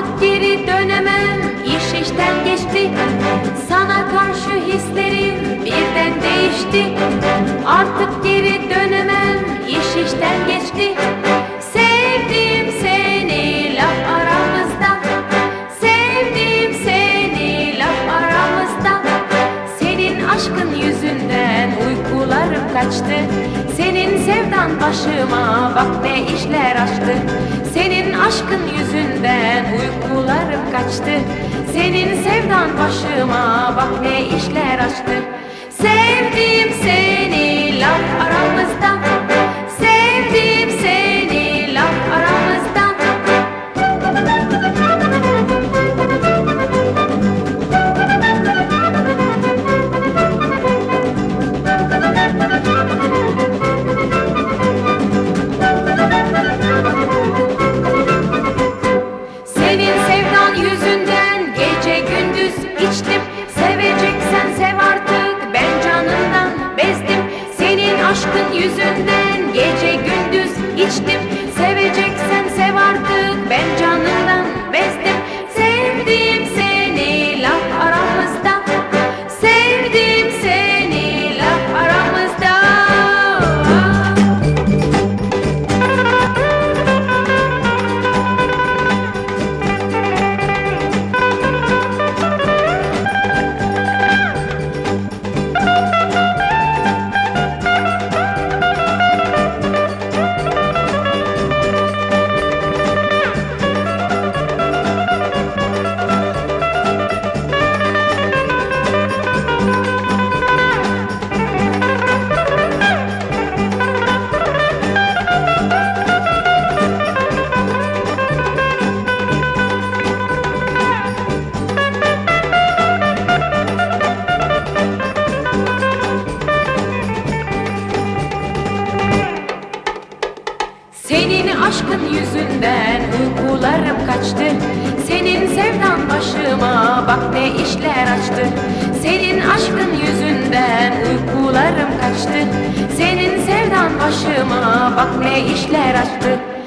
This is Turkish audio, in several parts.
artık geri dönemem. İş işten geçti. Sana karşı hislerim birden değişti. Artık geri dönemem. İş işten geçti. Sevdim seni laf aramızda. Sevdim seni laf aramızda. Senin aşkın yüzünden uykularım kaçtı. Senin sevdan başıma bak ne işler açtı. Senin aşkın yüzünden kaçtı. Senin sevdan başıma bak ne işler açtı. Sevdim seni Senin aşkın yüzünden uykularım kaçtı. Senin sevdan başıma bak ne işler açtı. Senin aşkın yüzünden uykularım kaçtı. Senin sevdan başıma bak ne işler açtı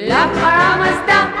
Sevdim seni Laf aramızda